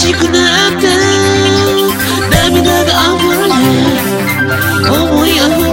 しくなって涙が溢れ思い溢れ